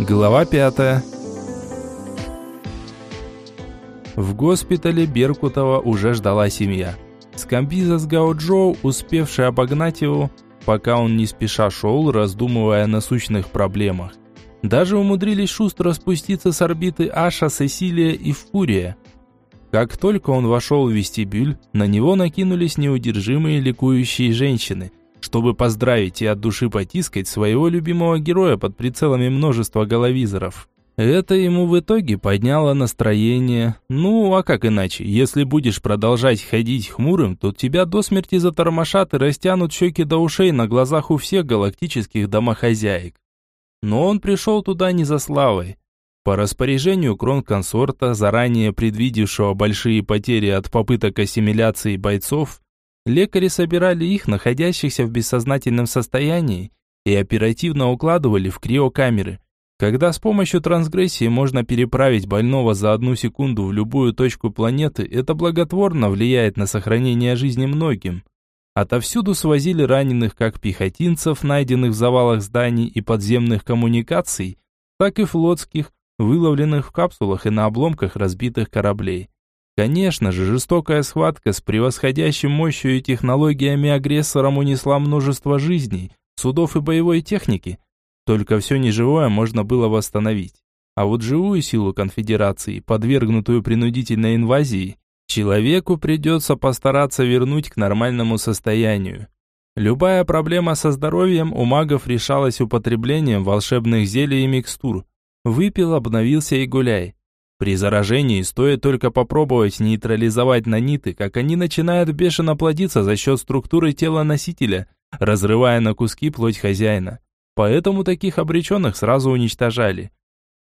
Глава пятая. В госпитале Беркутова уже ждала семья. Скамбиза с Гао-Джоу, успевший обогнать его, пока он не спеша шел, раздумывая о насущных проблемах. Даже умудрились шустро спуститься с орбиты Аша, Сесилия и Фурия. Как только он вошел в вестибюль, на него накинулись неудержимые ликующие женщины, чтобы поздравить и от души потискать своего любимого героя под прицелами множества головизоров. Это ему в итоге подняло настроение. Ну, а как иначе? Если будешь продолжать ходить хмурым, то тебя до смерти затормошат и растянут щеки до ушей на глазах у всех галактических домохозяек. Но он пришел туда не за славой. По распоряжению кронконсорта, заранее предвидевшего большие потери от попыток ассимиляции бойцов, лекари собирали их, находящихся в бессознательном состоянии, и оперативно укладывали в криокамеры, когда с помощью трансгрессии можно переправить больного за одну секунду в любую точку планеты, это благотворно влияет на сохранение жизни многим. Отовсюду свозили раненых как пехотинцев, найденных в завалах зданий и подземных коммуникаций, так и флотских, выловленных в капсулах и на обломках разбитых кораблей. Конечно же, жестокая схватка с превосходящим мощью и технологиями агрессором унесла множество жизней, судов и боевой техники – только все неживое можно было восстановить. А вот живую силу конфедерации, подвергнутую принудительной инвазии, человеку придется постараться вернуть к нормальному состоянию. Любая проблема со здоровьем у магов решалась употреблением волшебных зелий и микстур. Выпил, обновился и гуляй. При заражении стоит только попробовать нейтрализовать наниты, как они начинают бешено плодиться за счет структуры тела носителя, разрывая на куски плоть хозяина. Поэтому таких обреченных сразу уничтожали.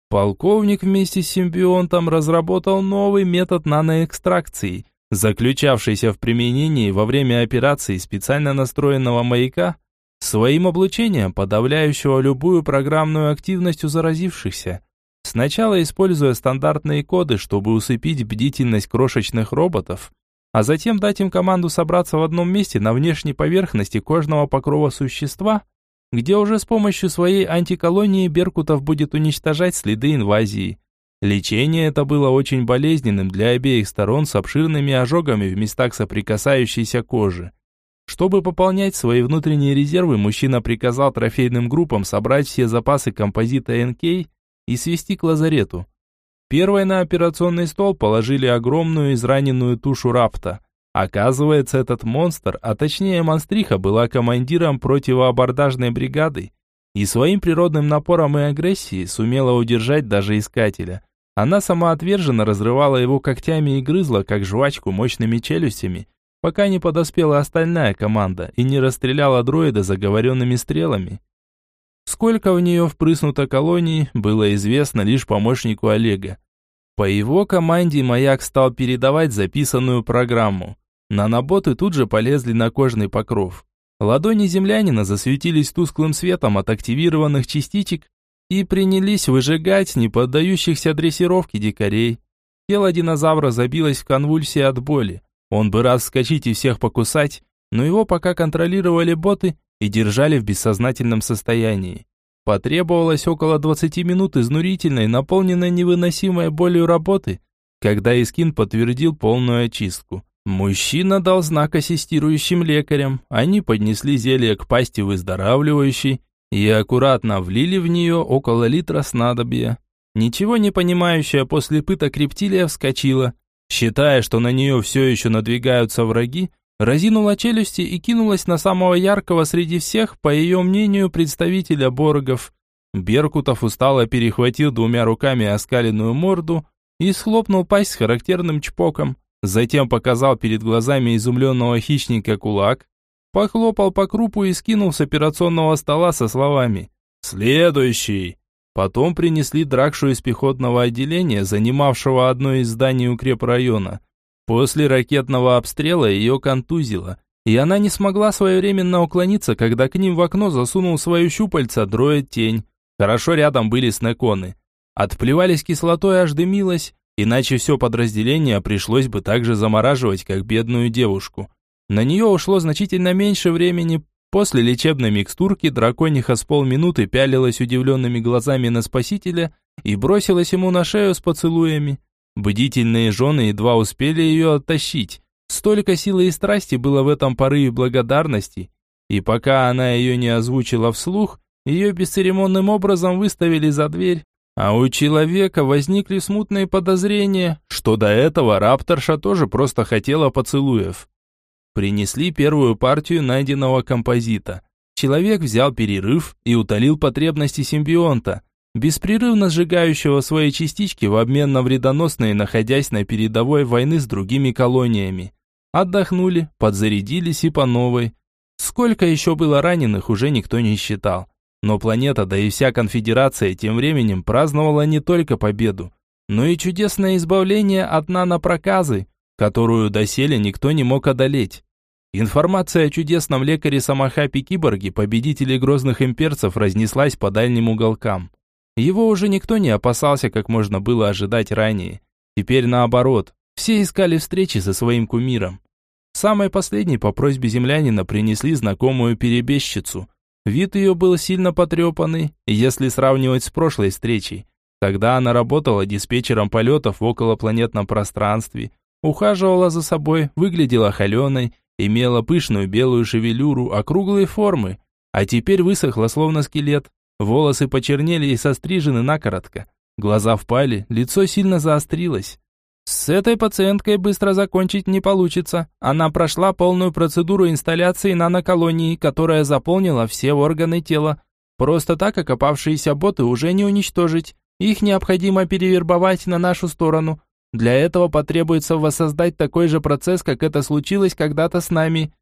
Полковник вместе с симбионтом разработал новый метод наноэкстракции, заключавшийся в применении во время операции специально настроенного маяка, своим облучением подавляющего любую программную активность у заразившихся. Сначала используя стандартные коды, чтобы усыпить бдительность крошечных роботов, а затем дать им команду собраться в одном месте на внешней поверхности кожного покрова существа – где уже с помощью своей антиколонии Беркутов будет уничтожать следы инвазии. Лечение это было очень болезненным для обеих сторон с обширными ожогами в местах соприкасающейся кожи. Чтобы пополнять свои внутренние резервы, мужчина приказал трофейным группам собрать все запасы композита НК и свести к лазарету. Первой на операционный стол положили огромную израненную тушу рапта. Оказывается, этот монстр, а точнее монстриха, была командиром противоабордажной бригады и своим природным напором и агрессией сумела удержать даже искателя. Она самоотверженно разрывала его когтями и грызла, как жвачку, мощными челюстями, пока не подоспела остальная команда и не расстреляла дроида заговоренными стрелами. Сколько в нее впрыснуто колоний, было известно лишь помощнику Олега. По его команде маяк стал передавать записанную программу. Наноботы тут же полезли на кожный покров. Ладони землянина засветились тусклым светом от активированных частичек и принялись выжигать неподдающихся дрессировке дикарей. Тело динозавра забилось в конвульсии от боли. Он бы раз вскочить и всех покусать, но его пока контролировали боты и держали в бессознательном состоянии. Потребовалось около 20 минут изнурительной, наполненной невыносимой болью работы, когда Искин подтвердил полную очистку. Мужчина дал знак ассистирующим лекарям. Они поднесли зелье к пасти выздоравливающей и аккуратно влили в нее около литра снадобья. Ничего не понимающая после пыток рептилия вскочила. Считая, что на нее все еще надвигаются враги, разинула челюсти и кинулась на самого яркого среди всех, по ее мнению, представителя боргов. Беркутов устало перехватил двумя руками оскаленную морду и схлопнул пасть с характерным чпоком. Затем показал перед глазами изумленного хищника кулак, похлопал по крупу и скинул с операционного стола со словами «Следующий!». Потом принесли дракшу из пехотного отделения, занимавшего одно из зданий укрепрайона. После ракетного обстрела ее контузило, и она не смогла своевременно уклониться, когда к ним в окно засунул свою щупальца дроид тень. Хорошо рядом были снеконы. Отплевались кислотой, аж дымилась, Иначе все подразделение пришлось бы так же замораживать, как бедную девушку. На нее ушло значительно меньше времени, После лечебной микстурки дракониха с полминуты пялилась удивленными глазами на спасителя и бросилась ему на шею с поцелуями. Бдительные жены едва успели ее оттащить. Столько силы и страсти было в этом порыве благодарности. И пока она ее не озвучила вслух, ее бесцеремонным образом выставили за дверь, а у человека возникли смутные подозрения, что до этого рапторша тоже просто хотела поцелуев. Принесли первую партию найденного композита. Человек взял перерыв и утолил потребности симбионта, беспрерывно сжигающего свои частички в обмен на вредоносные, находясь на передовой войны с другими колониями. Отдохнули, подзарядились и по новой. Сколько еще было раненых, уже никто не считал. Но планета, да и вся конфедерация тем временем праздновала не только победу, но и чудесное избавление от нанопроказы, которую доселе никто не мог одолеть. Информация о чудесном лекаре Самахапе Киборге, победителе грозных имперцев, разнеслась по дальним уголкам. Его уже никто не опасался, как можно было ожидать ранее. Теперь наоборот, все искали встречи со своим кумиром. Самой последней по просьбе землянина принесли знакомую перебежчицу, Вид ее был сильно потрепанный, если сравнивать с прошлой встречей. Тогда она работала диспетчером полетов в околопланетном пространстве, ухаживала за собой, выглядела холеной, имела пышную белую шевелюру, округлые формы, а теперь высохла словно скелет. Волосы почернели и сострижены накоротко. Глаза впали, лицо сильно заострилось. С этой пациенткой быстро закончить не получится. Она прошла полную процедуру инсталляции наноколонии, которая заполнила все органы тела. Просто так окопавшиеся боты уже не уничтожить. Их необходимо перевербовать на нашу сторону. Для этого потребуется воссоздать такой же процесс, как это случилось когда-то с нами.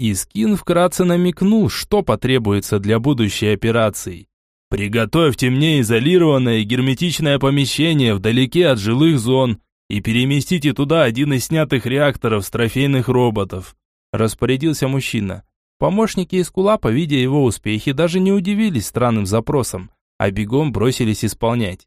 Искин вкратце намекнул, что потребуется для будущей операции. «Приготовьте мне изолированное герметичное помещение вдалеке от жилых зон», и переместите туда один из снятых реакторов с трофейных роботов», распорядился мужчина. Помощники из Кулапа, видя его успехи, даже не удивились странным запросом, а бегом бросились исполнять.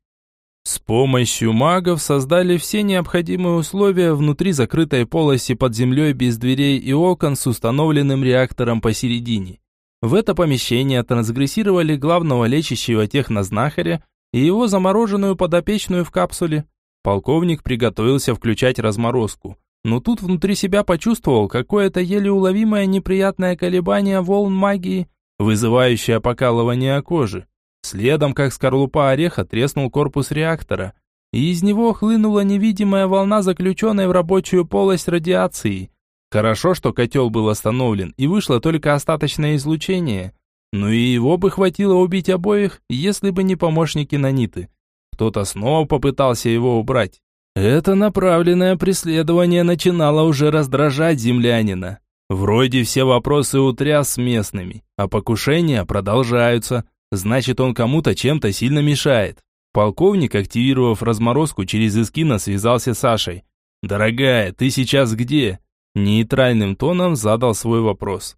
С помощью магов создали все необходимые условия внутри закрытой полости под землей без дверей и окон с установленным реактором посередине. В это помещение трансгрессировали главного лечащего технознахаря и его замороженную подопечную в капсуле. Полковник приготовился включать разморозку, но тут внутри себя почувствовал какое-то еле уловимое неприятное колебание волн магии, вызывающее покалывание кожи. Следом, как скорлупа ореха, треснул корпус реактора, и из него хлынула невидимая волна, заключенная в рабочую полость радиации. Хорошо, что котел был остановлен, и вышло только остаточное излучение. Но и его бы хватило убить обоих, если бы не помощники наниты. Кто-то снова попытался его убрать. Это направленное преследование начинало уже раздражать землянина. Вроде все вопросы утряс с местными, а покушения продолжаются. Значит, он кому-то чем-то сильно мешает. Полковник, активировав разморозку через эскина, связался с Сашей. «Дорогая, ты сейчас где?» Нейтральным тоном задал свой вопрос.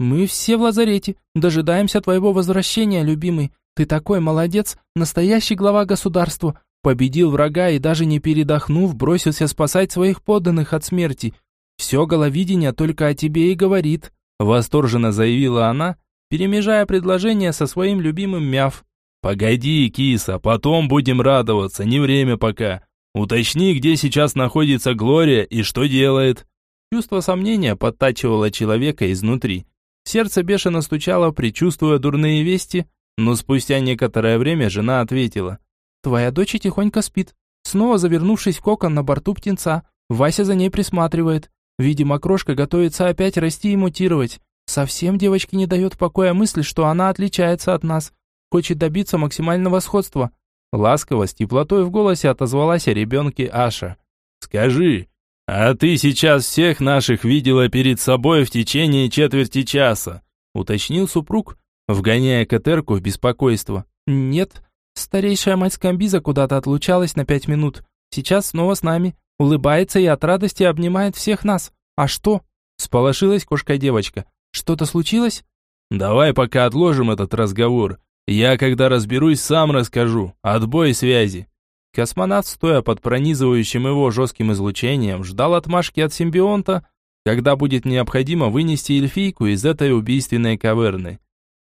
«Мы все в лазарете. Дожидаемся твоего возвращения, любимый. Ты такой молодец, настоящий глава государства. Победил врага и даже не передохнув, бросился спасать своих подданных от смерти. Все головидение только о тебе и говорит», — восторженно заявила она, перемежая предложение со своим любимым мяв. «Погоди, киса, потом будем радоваться, не время пока. Уточни, где сейчас находится Глория и что делает». Чувство сомнения подтачивало человека изнутри. Сердце бешено стучало, предчувствуя дурные вести, но спустя некоторое время жена ответила. «Твоя дочь тихонько спит, снова завернувшись в кокон на борту птенца. Вася за ней присматривает. Видимо, крошка готовится опять расти и мутировать. Совсем девочке не дает покоя мысль, что она отличается от нас. Хочет добиться максимального сходства». Ласково, с теплотой в голосе отозвалась о ребенке Аша. «Скажи, а ты сейчас всех наших видела перед собой в течение четверти часа?» уточнил супруг, вгоняя Катерку в беспокойство. «Нет, старейшая мать Скамбиза куда-то отлучалась на пять минут. Сейчас снова с нами, улыбается и от радости обнимает всех нас. А что?» Сполошилась кошка-девочка. «Что-то случилось?» «Давай пока отложим этот разговор. Я, когда разберусь, сам расскажу. Отбой связи». Космонавт, стоя под пронизывающим его жестким излучением, ждал отмашки от симбионта, когда будет необходимо вынести эльфийку из этой убийственной каверны.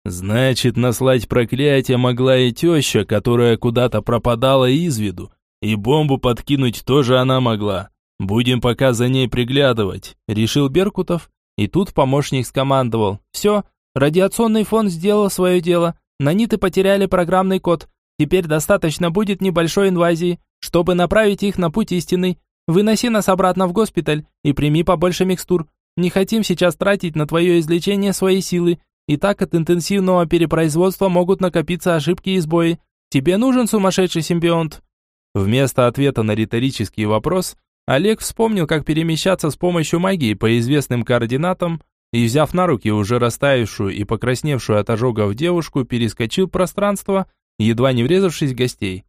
Значит, наслать проклятие могла и теща, которая куда-то пропадала из виду, и бомбу подкинуть тоже она могла. Будем пока за ней приглядывать, решил Беркутов, и тут помощник скомандовал. Все, радиационный фон сделал свое дело, наниты потеряли программный код, теперь достаточно будет небольшой инвазии, чтобы направить их на путь истинный. Выноси нас обратно в госпиталь и прими побольше микстур. Не хотим сейчас тратить на твое излечение свои силы, и так от интенсивного перепроизводства могут накопиться ошибки и сбои. Тебе нужен сумасшедший симбионт?» Вместо ответа на риторический вопрос, Олег вспомнил, как перемещаться с помощью магии по известным координатам, и, взяв на руки уже растаявшую и покрасневшую от ожогов девушку, перескочил пространство, едва не врезавшись в гостей.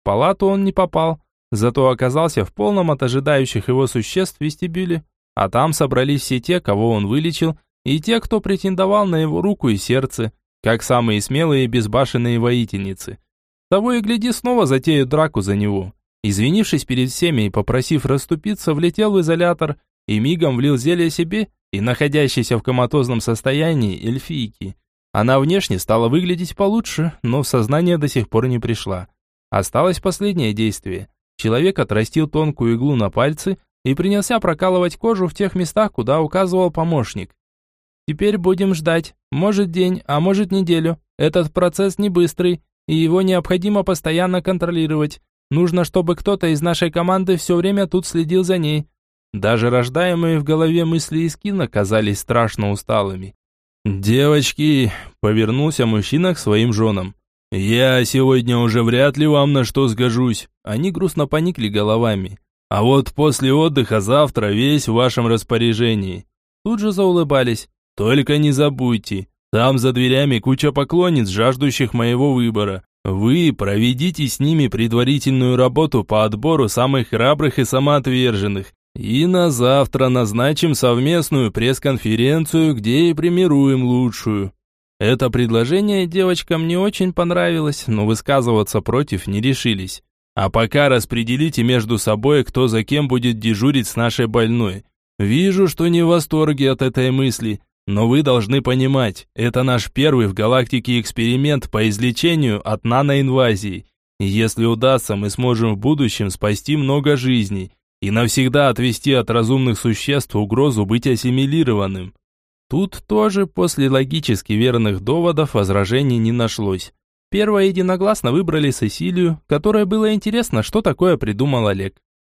В палату он не попал, зато оказался в полном от ожидающих его существ вестибюле, а там собрались все те, кого он вылечил, и те, кто претендовал на его руку и сердце, как самые смелые и безбашенные воительницы. Того и гляди, снова затеют драку за него. Извинившись перед всеми и попросив расступиться, влетел в изолятор и мигом влил зелье себе и находящейся в коматозном состоянии эльфийки. Она внешне стала выглядеть получше, но в сознание до сих пор не пришла. Осталось последнее действие. Человек отрастил тонкую иглу на пальцы и принялся прокалывать кожу в тех местах, куда указывал помощник. Теперь будем ждать. Может день, а может неделю. Этот процесс не быстрый, и его необходимо постоянно контролировать. Нужно, чтобы кто-то из нашей команды все время тут следил за ней. Даже рождаемые в голове мысли и скина казались страшно усталыми. «Девочки!» – повернулся мужчина к своим женам. «Я сегодня уже вряд ли вам на что сгожусь». Они грустно поникли головами. «А вот после отдыха завтра весь в вашем распоряжении». Тут же заулыбались. Только не забудьте, там за дверями куча поклонниц, жаждущих моего выбора. Вы проведите с ними предварительную работу по отбору самых храбрых и самоотверженных. И на завтра назначим совместную пресс-конференцию, где и премируем лучшую. Это предложение девочкам не очень понравилось, но высказываться против не решились. А пока распределите между собой, кто за кем будет дежурить с нашей больной. Вижу, что не в восторге от этой мысли, но вы должны понимать, это наш первый в галактике эксперимент по излечению от наноинвазии. Если удастся, мы сможем в будущем спасти много жизней и навсегда отвести от разумных существ угрозу быть ассимилированным. Тут тоже после логически верных доводов возражений не нашлось. Первое единогласно выбрали Сесилию, которой было интересно, что такое придумал Олег.